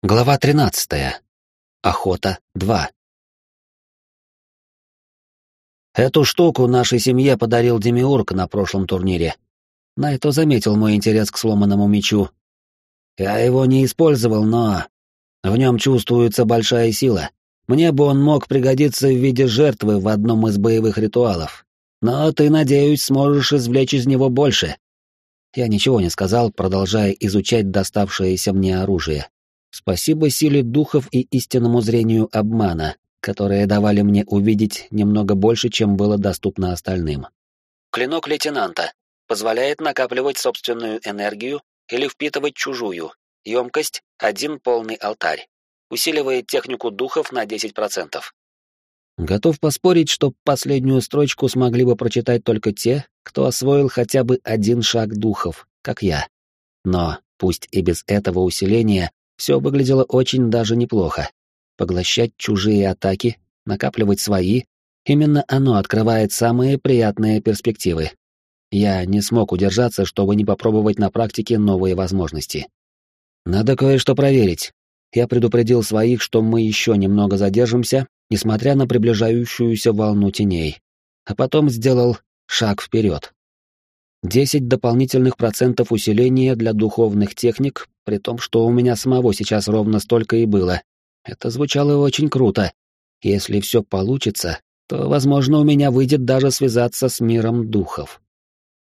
Глава 13. Охота 2. Эту штуку нашей семье подарил Демиург на прошлом турнире. Найто заметил мой интерес к сломанному мечу. Я его не использовал, но в нем чувствуется большая сила. Мне бы он мог пригодиться в виде жертвы в одном из боевых ритуалов. Но ты, надеюсь, сможешь извлечь из него больше. Я ничего не сказал, продолжая изучать доставшееся мне оружие. Спасибо силе духов и истинному зрению обмана, которые давали мне увидеть немного больше, чем было доступно остальным. Клинок лейтенанта позволяет накапливать собственную энергию или впитывать чужую. Емкость — один полный алтарь. Усиливает технику духов на 10%. Готов поспорить, что последнюю строчку смогли бы прочитать только те, кто освоил хотя бы один шаг духов, как я. Но, пусть и без этого усиления, все выглядело очень даже неплохо. Поглощать чужие атаки, накапливать свои — именно оно открывает самые приятные перспективы. Я не смог удержаться, чтобы не попробовать на практике новые возможности. Надо кое-что проверить. Я предупредил своих, что мы еще немного задержимся, несмотря на приближающуюся волну теней, а потом сделал шаг вперед. Десять дополнительных процентов усиления для духовных техник, при том, что у меня самого сейчас ровно столько и было. Это звучало очень круто. Если все получится, то, возможно, у меня выйдет даже связаться с миром духов.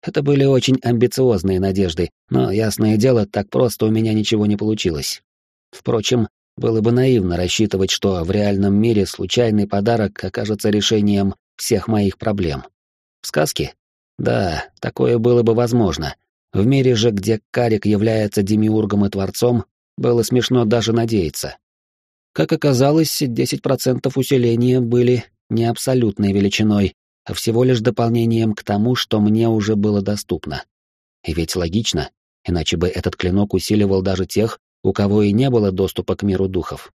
Это были очень амбициозные надежды, но, ясное дело, так просто у меня ничего не получилось. Впрочем, было бы наивно рассчитывать, что в реальном мире случайный подарок окажется решением всех моих проблем. В сказке да, такое было бы возможно. В мире же, где Карик является демиургом и творцом, было смешно даже надеяться. Как оказалось, 10% усиления были не абсолютной величиной, а всего лишь дополнением к тому, что мне уже было доступно. И ведь логично, иначе бы этот клинок усиливал даже тех, у кого и не было доступа к миру духов.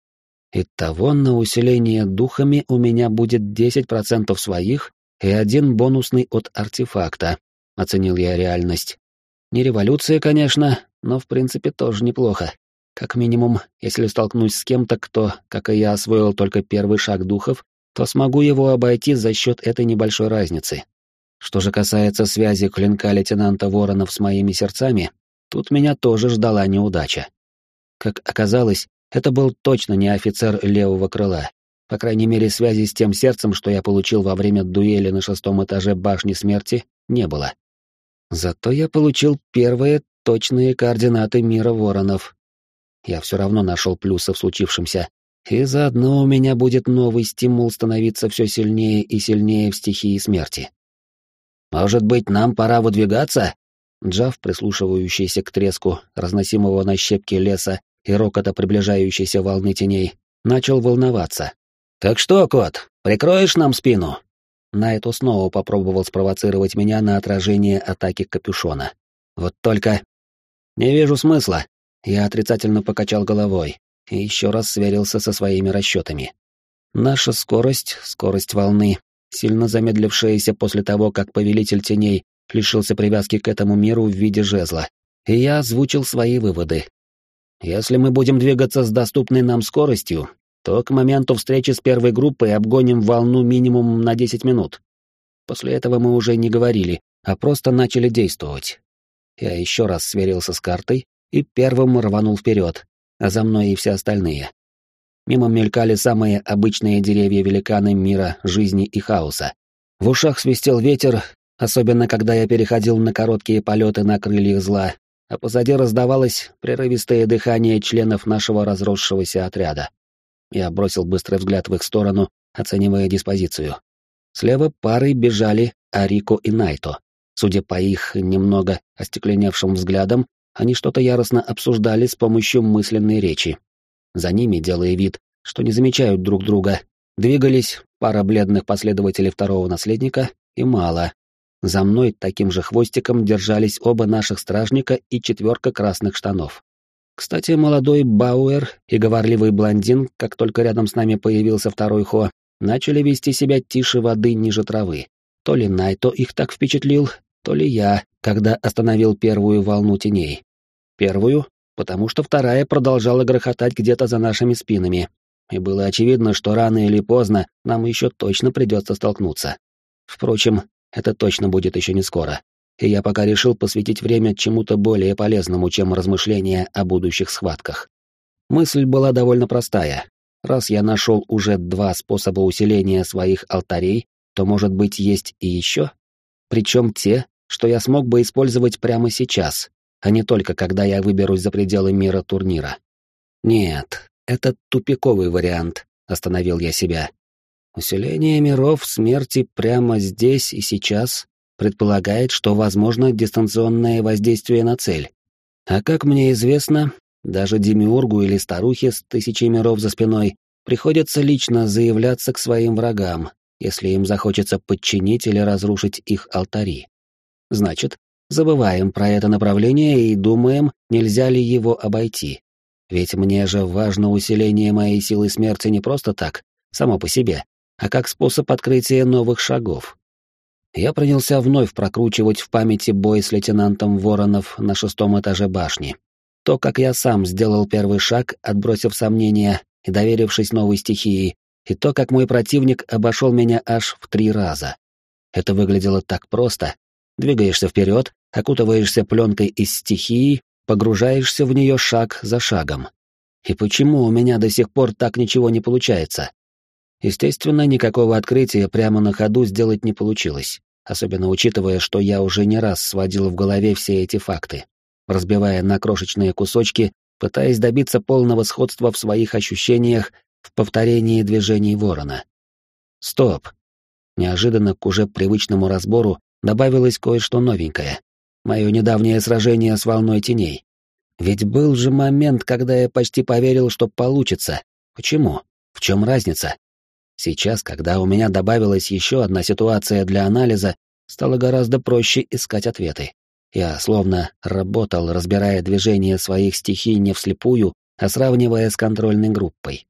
Итого на усиление духами у меня будет 10% своих и один бонусный от артефакта, оценил я реальность. Не революция, конечно, но в принципе тоже неплохо. Как минимум, если столкнусь с кем-то, кто, как и я, освоил только первый шаг духов, то смогу его обойти за счет этой небольшой разницы. Что же касается связи клинка лейтенанта Воронов с моими сердцами, тут меня тоже ждала неудача. Как оказалось, это был точно не офицер левого крыла, по крайней мере, связи с тем сердцем, что я получил во время дуэли на шестом этаже башни смерти, не было. Зато я получил первые точные координаты мира воронов. Я все равно нашел плюсы в случившемся, и заодно у меня будет новый стимул становиться все сильнее и сильнее в стихии смерти. «Может быть, нам пора выдвигаться?» Джав, прислушивающийся к треску разносимого на щепки леса и рокота приближающейся волны теней, начал волноваться. «Так что, кот, прикроешь нам спину?» Найто снова попробовал спровоцировать меня на отражение атаки капюшона. Вот только... Не вижу смысла. Я отрицательно покачал головой и еще раз сверился со своими расчетами. Наша скорость, скорость волны, сильно замедлившаяся после того, как Повелитель Теней лишился привязки к этому миру в виде жезла, и я озвучил свои выводы. Если мы будем двигаться с доступной нам скоростью, то к моменту встречи с первой группой обгоним волну минимум на 10 минут. После этого мы уже не говорили, а просто начали действовать. Я еще раз сверился с картой и первым рванул вперед, а за мной и все остальные. Мимо мелькали самые обычные деревья-великаны мира жизни и хаоса. В ушах свистел ветер, особенно когда я переходил на короткие полеты на крыльях зла, а позади раздавалось прерывистое дыхание членов нашего разросшегося отряда. Я бросил быстрый взгляд в их сторону, оценивая диспозицию. Слева парой бежали Арико и Найто. Судя по их немного остекленевшим взглядам, они что-то яростно обсуждали с помощью мысленной речи. За ними, делая вид, что не замечают друг друга, двигались пара бледных последователей второго наследника и мало. За мной таким же хвостиком держались оба наших стражника и четверка красных штанов. Кстати, молодой Бауэр и говорливый блондин, как только рядом с нами появился второй Хо, начали вести себя тише воды ниже травы. То ли Найто их так впечатлил, то ли я, когда остановил первую волну теней. Первую, потому что вторая продолжала грохотать где-то за нашими спинами, и было очевидно, что рано или поздно нам еще точно придется столкнуться. Впрочем, это точно будет еще не скоро, и я пока решил посвятить время чему-то более полезному, чем размышления о будущих схватках. Мысль была довольно простая. Раз я нашел уже два способа усиления своих алтарей, то, может быть, есть и еще? Причем те, что я смог бы использовать прямо сейчас, а не только когда я выберусь за пределы мира турнира. Нет, это тупиковый вариант, остановил я себя. Усиление миров смерти прямо здесь и сейчас предполагает, что возможно дистанционное воздействие на цель. А как мне известно, даже демиургу или старухе с тысячей миров за спиной приходится лично заявляться к своим врагам, если им захочется подчинить или разрушить их алтари. Значит, забываем про это направление и думаем, нельзя ли его обойти. Ведь мне же важно усиление моей силы смерти не просто так, само по себе, а как способ открытия новых шагов. Я принялся вновь прокручивать в памяти бой с лейтенантом Воронов на шестом этаже башни. То, как я сам сделал первый шаг, отбросив сомнения и доверившись новой стихии, и то, как мой противник обошел меня аж в три раза. Это выглядело так просто. Двигаешься вперед, окутываешься пленкой из стихии, погружаешься в нее шаг за шагом. И почему у меня до сих пор так ничего не получается? Естественно, никакого открытия прямо на ходу сделать не получилось, особенно учитывая, что я уже не раз сводил в голове все эти факты, разбивая на крошечные кусочки, пытаясь добиться полного сходства в своих ощущениях в повторении движений ворона. Стоп. Неожиданно к уже привычному разбору добавилось кое-что новенькое мое недавнее сражение с волной теней. Ведь был же момент, когда я почти поверил, что получится. Почему? В чем разница? Сейчас, когда у меня добавилась еще одна ситуация для анализа, стало гораздо проще искать ответы. Я словно работал, разбирая движения своих стихий не вслепую, а сравнивая с контрольной группой.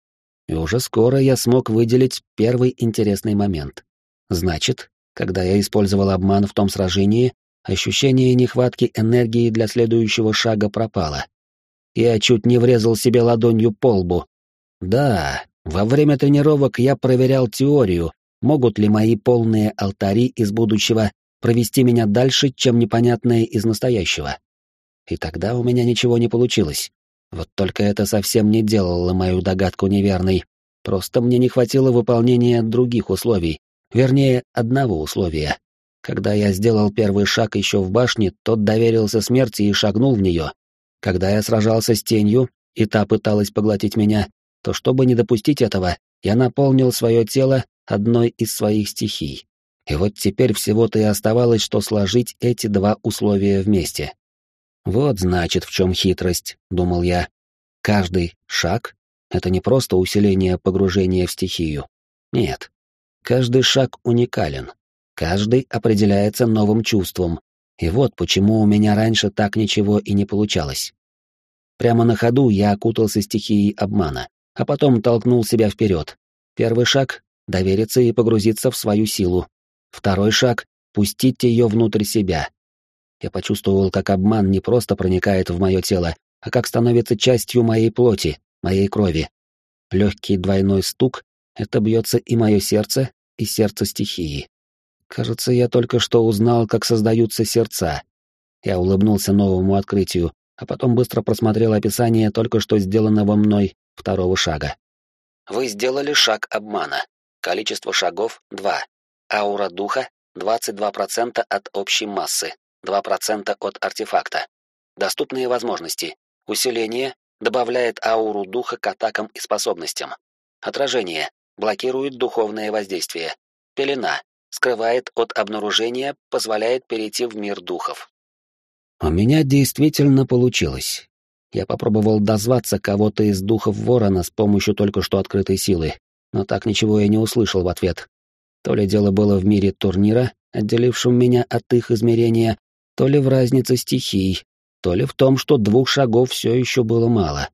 И уже скоро я смог выделить первый интересный момент. Значит, когда я использовал обман в том сражении, Ощущение нехватки энергии для следующего шага пропало. Я чуть не врезал себе ладонью по лбу. Да, во время тренировок я проверял теорию, могут ли мои полные алтари из будущего провести меня дальше, чем непонятные из настоящего. И тогда у меня ничего не получилось. Вот только это совсем не делало мою догадку неверной. Просто мне не хватило выполнения других условий, вернее, одного условия. Когда я сделал первый шаг еще в башне, тот доверился смерти и шагнул в нее. Когда я сражался с тенью, и та пыталась поглотить меня, то чтобы не допустить этого, я наполнил свое тело одной из своих стихий. И вот теперь всего-то и оставалось, что сложить эти два условия вместе. Вот значит, в чем хитрость, думал я. Каждый шаг — это не просто усиление погружения в стихию. Нет. Каждый шаг уникален. Каждый определяется новым чувством. И вот почему у меня раньше так ничего и не получалось. Прямо на ходу я окутался стихией обмана, а потом толкнул себя вперед. Первый шаг — довериться и погрузиться в свою силу. Второй шаг — пустить ее внутрь себя. Я почувствовал, как обман не просто проникает в мое тело, а как становится частью моей плоти, моей крови. Легкий двойной стук — это бьется и мое сердце, и сердце стихии. Кажется, я только что узнал, как создаются сердца. Я улыбнулся новому открытию, а потом быстро просмотрел описание только что сделанного мной второго шага. Вы сделали шаг обмана. Количество шагов — 2. Аура духа — 22% от общей массы, 2% от артефакта. Доступные возможности. Усиление добавляет ауру духа к атакам и способностям. Отражение блокирует духовное воздействие. Пелена скрывает от обнаружения, позволяет перейти в мир духов. У меня действительно получилось. Я попробовал дозваться кого-то из духов Ворона с помощью только что открытой силы, но так ничего я не услышал в ответ. То ли дело было в мире турнира, отделившем меня от их измерения, то ли в разнице стихий, то ли в том, что двух шагов все еще было мало.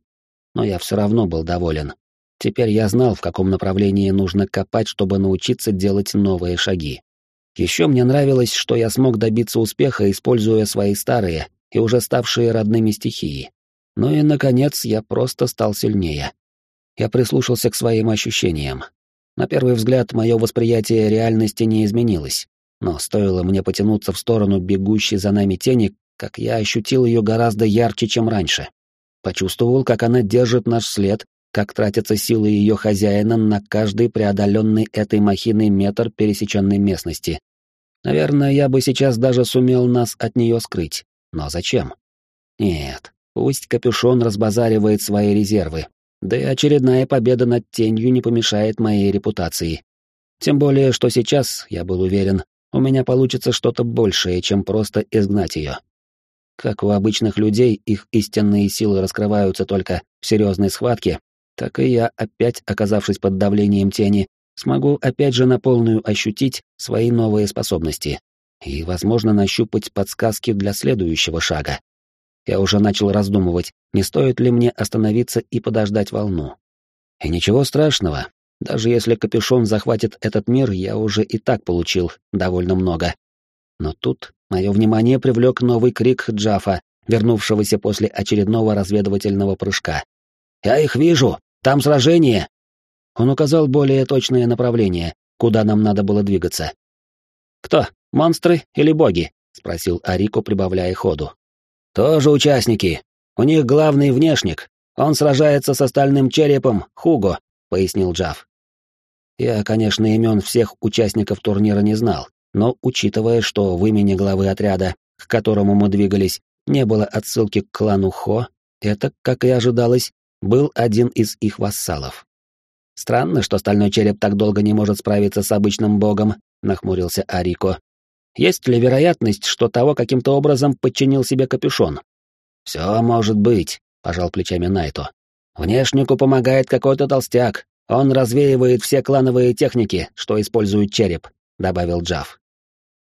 Но я все равно был доволен. Теперь я знал, в каком направлении нужно копать, чтобы научиться делать новые шаги. Еще мне нравилось, что я смог добиться успеха, используя свои старые и уже ставшие родными стихии. Ну и, наконец, я просто стал сильнее. Я прислушался к своим ощущениям. На первый взгляд, мое восприятие реальности не изменилось, но стоило мне потянуться в сторону бегущей за нами тени, как я ощутил ее гораздо ярче, чем раньше. Почувствовал, как она держит наш след, как тратятся силы ее хозяина на каждый преодоленный этой махиной метр пересеченной местности. Наверное, я бы сейчас даже сумел нас от нее скрыть. Но зачем? Нет, пусть капюшон разбазаривает свои резервы. Да и очередная победа над тенью не помешает моей репутации. Тем более, что сейчас, я был уверен, у меня получится что-то большее, чем просто изгнать ее. Как у обычных людей их истинные силы раскрываются только в серьезной схватке, так и я, опять оказавшись под давлением тени, смогу опять же на полную ощутить свои новые способности и, возможно, нащупать подсказки для следующего шага. Я уже начал раздумывать, не стоит ли мне остановиться и подождать волну. И ничего страшного, даже если капюшон захватит этот мир, я уже и так получил довольно много. Но тут мое внимание привлек новый крик Джафа, вернувшегося после очередного разведывательного прыжка. «Я их вижу! Там сражение!» Он указал более точное направление, куда нам надо было двигаться. «Кто, монстры или боги?» — спросил Арико, прибавляя ходу. «Тоже участники. У них главный внешник. Он сражается с остальным черепом, Хуго», — пояснил Джав. Я, конечно, имен всех участников турнира не знал, но, учитывая, что в имени главы отряда, к которому мы двигались, не было отсылки к клану Хо, это, как и ожидалось, был один из их вассалов. «Странно, что стальной череп так долго не может справиться с обычным богом», — нахмурился Арико. «Есть ли вероятность, что того каким-то образом подчинил себе капюшон?» «Все может быть», — пожал плечами Найто. «Внешнику помогает какой-то толстяк, он развеивает все клановые техники, что используют череп, добавил Джав.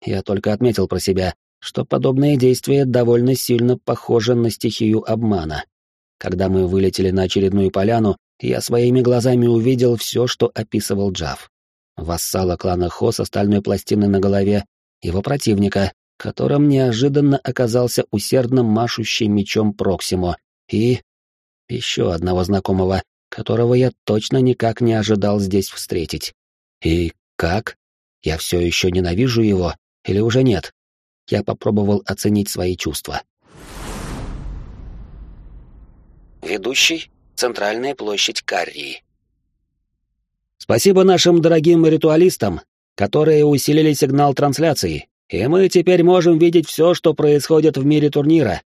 Я только отметил про себя, что подобные действия довольно сильно похожи на стихию обмана. Когда мы вылетели на очередную поляну, я своими глазами увидел все, что описывал Джав. Вассала клана Хо с остальной пластиной на голове, его противника, которым неожиданно оказался усердно машущий мечом Проксимо, и еще одного знакомого, которого я точно никак не ожидал здесь встретить. И как? Я все еще ненавижу его или уже нет? Я попробовал оценить свои чувства. Ведущий — Центральная площадь Каррии. Спасибо нашим дорогим ритуалистам, которые усилили сигнал трансляции, и мы теперь можем видеть все, что происходит в мире турнира.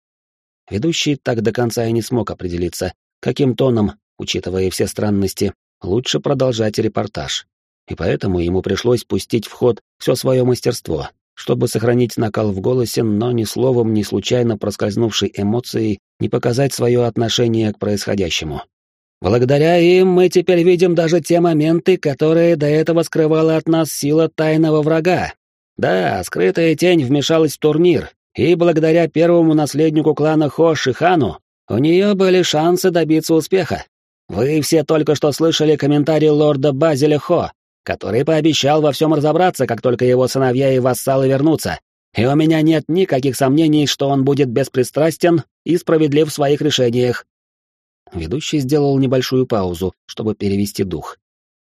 Ведущий так до конца и не смог определиться, каким тоном учитывая все странности, лучше продолжать репортаж. И поэтому ему пришлось пустить в ход все свое мастерство, чтобы сохранить накал в голосе, но ни словом, ни случайно проскользнувшей эмоцией не показать свое отношение к происходящему. Благодаря им мы теперь видим даже те моменты, которые до этого скрывала от нас сила тайного врага. Да, скрытая тень вмешалась в турнир, и благодаря первому наследнику клана Хо Шихану у нее были шансы добиться успеха. Вы все только что слышали комментарий лорда Базиля Хо, который пообещал во всем разобраться, как только его сыновья и вассалы вернутся. И у меня нет никаких сомнений, что он будет беспристрастен и справедлив в своих решениях. Ведущий сделал небольшую паузу, чтобы перевести дух.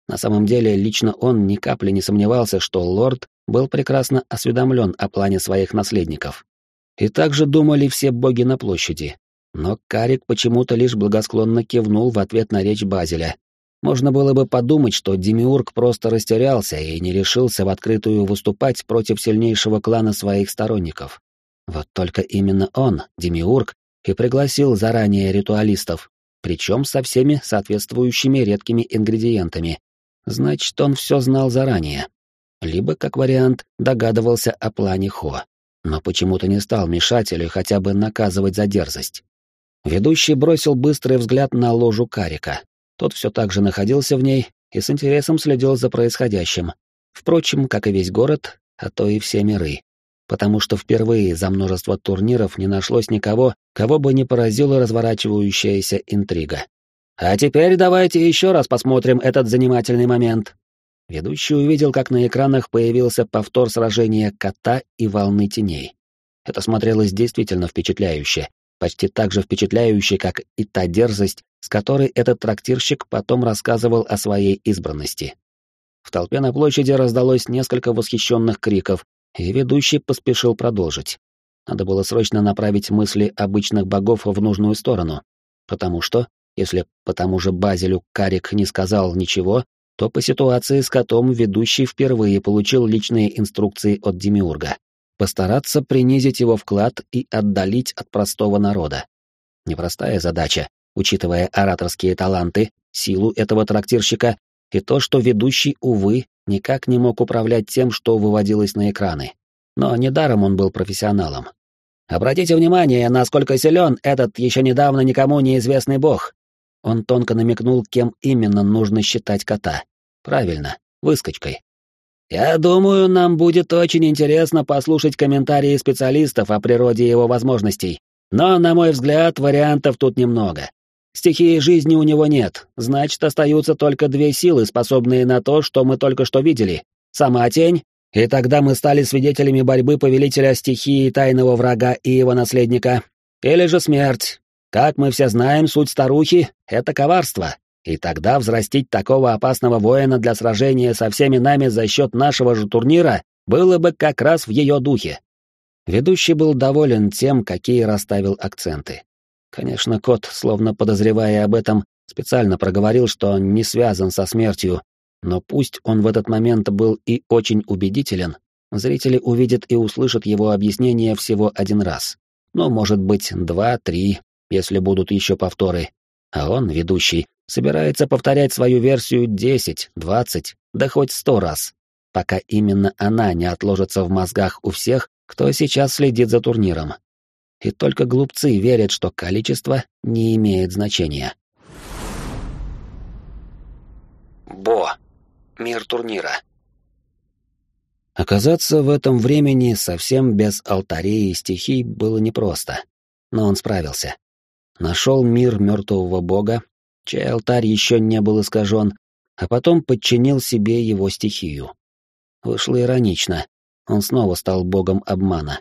На самом деле, лично он ни капли не сомневался, что лорд был прекрасно осведомлен о плане своих наследников. И также думали все боги на площади, но Карик почему-то лишь благосклонно кивнул в ответ на речь Базеля. Можно было бы подумать, что Демиург просто растерялся и не решился в открытую выступать против сильнейшего клана своих сторонников. Вот только именно он, Демиург, и пригласил заранее ритуалистов, причем со всеми соответствующими редкими ингредиентами. Значит, он все знал заранее. Либо, как вариант, догадывался о плане Хо, но почему-то не стал мешать или хотя бы наказывать за дерзость. Ведущий бросил быстрый взгляд на ложу Карика. Тот все так же находился в ней и с интересом следил за происходящим. Впрочем, как и весь город, а то и все миры. Потому что впервые за множество турниров не нашлось никого, кого бы не поразила разворачивающаяся интрига. А теперь давайте еще раз посмотрим этот занимательный момент. Ведущий увидел, как на экранах появился повтор сражения кота и волны теней. Это смотрелось действительно впечатляюще, почти так же впечатляющий, как и та дерзость, с которой этот трактирщик потом рассказывал о своей избранности. В толпе на площади раздалось несколько восхищенных криков, и ведущий поспешил продолжить. Надо было срочно направить мысли обычных богов в нужную сторону, потому что, если по тому же Базилю Карик не сказал ничего, то по ситуации с котом ведущий впервые получил личные инструкции от Демиурга. Постараться принизить его вклад и отдалить от простого народа. Непростая задача, учитывая ораторские таланты, силу этого трактирщика и то, что ведущий, увы, никак не мог управлять тем, что выводилось на экраны. Но недаром он был профессионалом. Обратите внимание, насколько силен этот еще недавно никому неизвестный бог. Он тонко намекнул, кем именно нужно считать кота. Правильно, выскочкой. Я думаю, нам будет очень интересно послушать комментарии специалистов о природе его возможностей. Но, на мой взгляд, вариантов тут немного. Стихии жизни у него нет, значит, остаются только две силы, способные на то, что мы только что видели. Сама тень, и тогда мы стали свидетелями борьбы повелителя стихии тайного врага и его наследника. Или же смерть. Как мы все знаем, суть старухи — это коварство. И тогда взрастить такого опасного воина для сражения со всеми нами за счет нашего же турнира было бы как раз в ее духе. Ведущий был доволен тем, какие расставил акценты. Конечно, кот, словно подозревая об этом, специально проговорил, что он не связан со смертью, но пусть он в этот момент был и очень убедителен, зрители увидят и услышат его объяснение всего один раз. Ну, может быть, два-три, если будут еще повторы. А он, ведущий, собирается повторять свою версию десять, двадцать, да хоть сто раз, пока именно она не отложится в мозгах у всех, кто сейчас следит за турниром и только глупцы верят, что количество не имеет значения. Бо. Мир турнира. Оказаться в этом времени совсем без алтарей и стихий было непросто, но он справился. Нашел мир мертвого бога, чей алтарь еще не был искажен, а потом подчинил себе его стихию. Вышло иронично, он снова стал богом обмана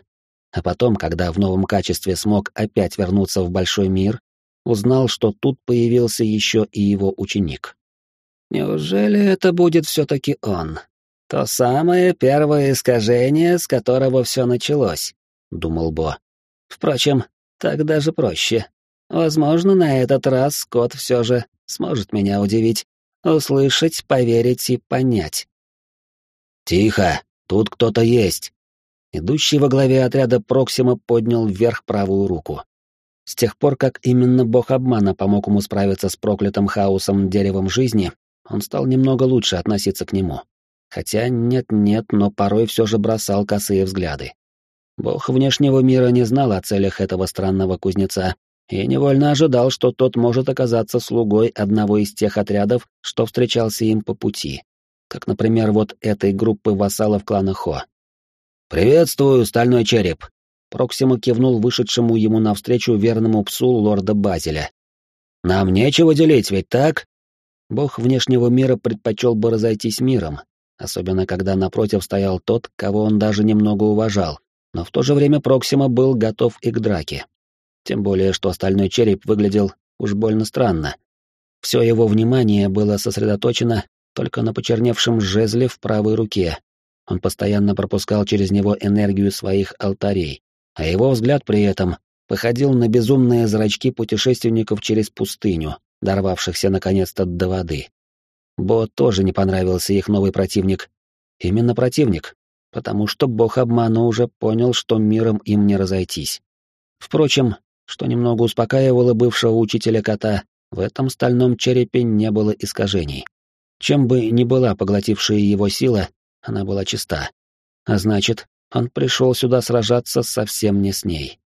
а потом, когда в новом качестве смог опять вернуться в большой мир, узнал, что тут появился еще и его ученик. Неужели это будет все-таки он? То самое первое искажение, с которого все началось, думал Бо. Впрочем, так даже проще. Возможно, на этот раз кот все же сможет меня удивить, услышать, поверить и понять. «Тихо, тут кто-то есть», Идущий во главе отряда Проксима поднял вверх правую руку. С тех пор, как именно бог обмана помог ему справиться с проклятым хаосом деревом жизни, он стал немного лучше относиться к нему. Хотя нет-нет, но порой все же бросал косые взгляды. Бог внешнего мира не знал о целях этого странного кузнеца и невольно ожидал, что тот может оказаться слугой одного из тех отрядов, что встречался им по пути. Как, например, вот этой группы вассалов клана Хо. «Приветствую, стальной череп!» Проксима кивнул вышедшему ему навстречу верному псу лорда Базеля. «Нам нечего делить, ведь так?» Бог внешнего мира предпочел бы разойтись миром, особенно когда напротив стоял тот, кого он даже немного уважал, но в то же время Проксима был готов и к драке. Тем более, что стальной череп выглядел уж больно странно. Все его внимание было сосредоточено только на почерневшем жезле в правой руке, он постоянно пропускал через него энергию своих алтарей, а его взгляд при этом походил на безумные зрачки путешественников через пустыню, дорвавшихся наконец-то до воды. Бо тоже не понравился их новый противник. Именно противник, потому что бог обмана уже понял, что миром им не разойтись. Впрочем, что немного успокаивало бывшего учителя кота, в этом стальном черепе не было искажений. Чем бы ни была поглотившая его сила, она была чиста. А значит, он пришел сюда сражаться совсем не с ней.